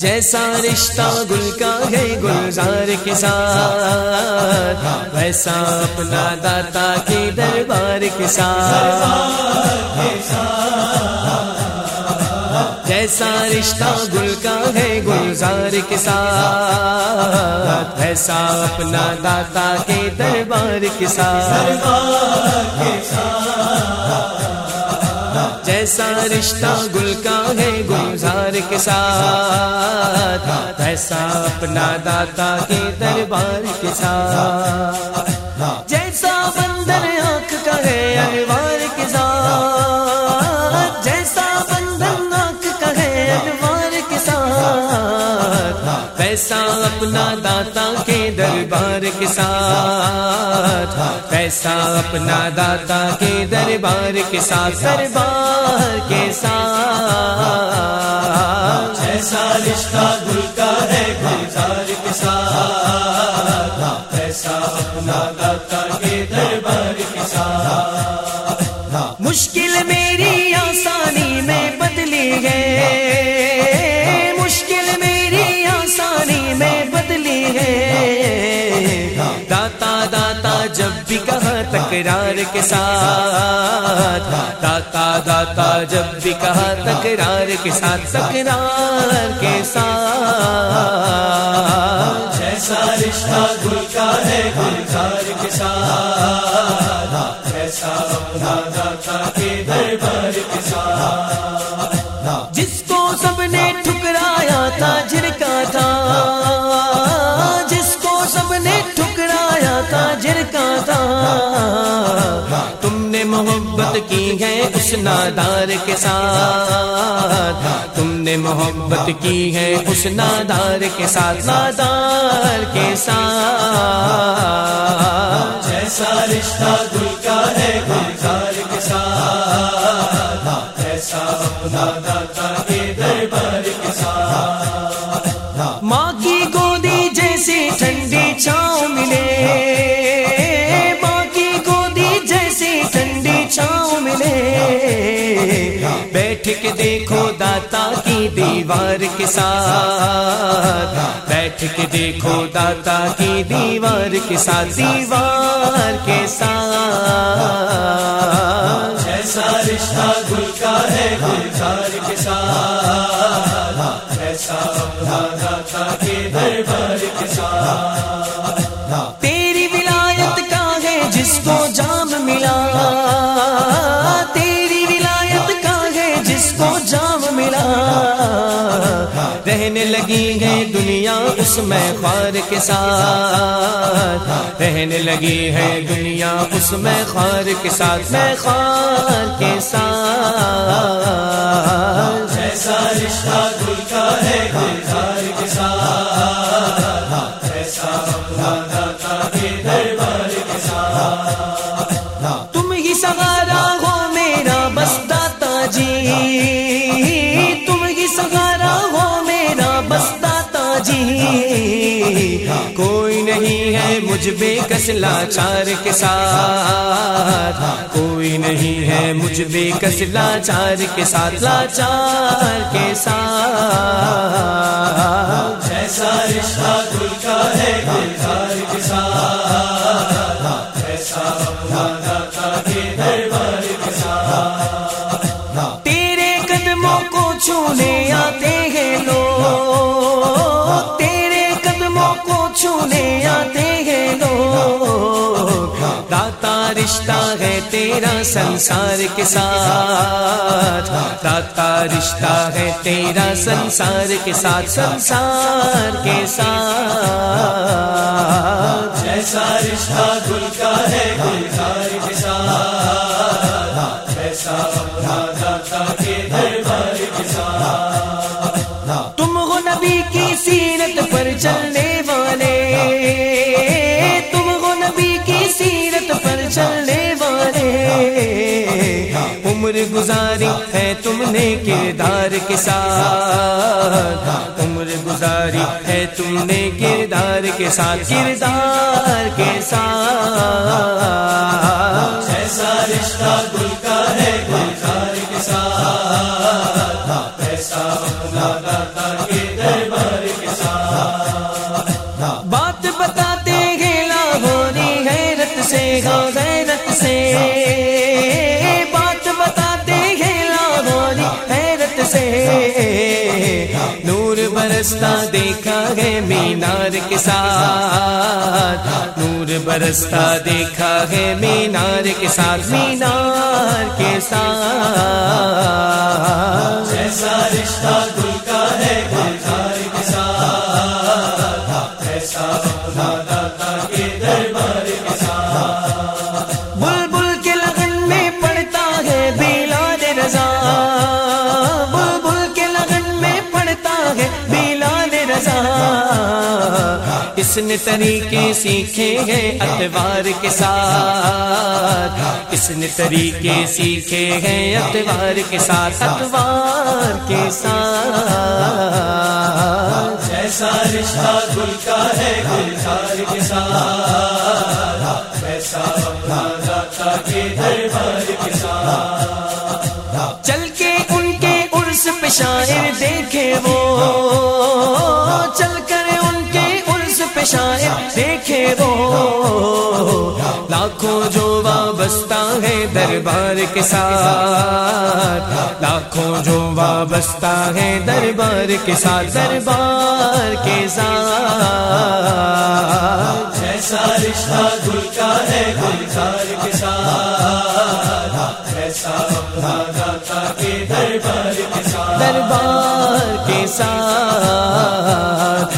جیسا رشتہ گل کا ہے گلزار کے ساتھ، ویسا اپنا داتا کے دربار کے ساتھ۔ جیسا رشتہ گل کا ہے گلزار کے ساتھ، ویسا اپنا داتا کے دربار کے ساتھ۔ جیسا رشتہ گل کا ہے گلزار کے ساتھ، ویسا اپنا داتا کے دربار کے ساتھ۔ جیسا بندر آنکھ کا ہے انوار کے ساتھ۔ جیسا بندر آنکھ کا ہے انوار کے ساتھ۔ ویسا اپنا داتا دربار کے ساتھ ویسا اپنا داتا کے دربار کے ساتھ دربار کے ساتھ۔ ایسا رشتہ گل کا ہے گلزار کے ساتھ۔ ایسا اپنا داتا کے دربار کے ساتھ۔ مشکل میری آسانی میں بدلی ہے۔ مشکل میری آسانی میں بدلی ہے۔ تکرار کے ساتھ۔ داتا داتا، جب بھی کہا تکرار کے ساتھ، تکرار کے ساتھ۔ ایسا رشتہ گل کا ہے گلزار کے ساتھ۔ ایسا اپنا داتا کے دربار کے ساتھ۔ جس کو سب نے ٹھکرایا تھا جھرکا کی ہے اس نادار کے ساتھ۔ تم نے محبت کی ہے اس نادار کے ساتھ۔ نادار کے ساتھ۔ جیسا رشتہ دل کا ہے، گلزار کے ساتھ۔ ایسا اپنا بیٹھ کے دیکھو داتا کی دیوار کے ساتھ۔ بیٹھ کے دیکھو داتا کی دیوار کے ساتھ۔ دیوار کے ساتھ۔ اس میں خوار کے ساتھ رہنے لگی ہے دنیا، اس میں خوار کے ساتھ، میں خوار کے ساتھ۔ جیسا رشتہ گل کا ہے مجھ بے کس لاچار کے ساتھ۔ کوئی نہیں ہے مجھ بے کس لاچار کے ساتھ۔ لاچار کے ساتھ۔ ایسا رشتہ گل کا ہے گلزار کے ساتھ۔ اپنا داتا کے دربار کے ساتھ۔ تیرے قدموں کو چھونے آتے رشتہ ہے تیرا سنسار کے ساتھ۔ داتا رشتہ ہے تیرا سنسار کے ساتھ۔ سنسار کے ساتھ۔ جیسا رشتہ گل کا ہے، گل کا گزاری ہے تم نے کردار کے ساتھ۔ عمر گزاری ہے تم نے کردار کے ساتھ۔ کردار کے ساتھ۔ ایسا رشتہ گل کا ہے، گلزار کے ساتھ۔ ایسا اپنا داتا کے دربار کے ساتھ۔ نور برستا دیکھا ہے مینار کے ساتھ۔ نور برستا دیکھا ہے مینار کے ساتھ۔ مینار کے ساتھ۔ جیسا رشتہ نے طریقے سیکھے ہیں اتوار کے ساتھ۔ اس نے طریقے سیکھے ہیں اتوار کے ساتھ اتوار کے ساتھ۔ جیسا رشتہ گل کا ہے گلزار کے ساتھ۔ کے دربار کے ساتھ۔ چل کے ان کے عرس پہ شاعر دیکھے وہ۔ چل کے شاعر، دیکھے وہ لاکھوں جو وابستہ ہے دربار کے ساتھ۔ لاکھوں جو وابستہ ہے دربار کے ساتھ، دربار کے ساتھ۔ جیسا رشتہ گل کا ہے، گلزار کے ساتھ۔ ایسا اپنا کے دربار کے ساتھ۔ دربار کے ساتھ۔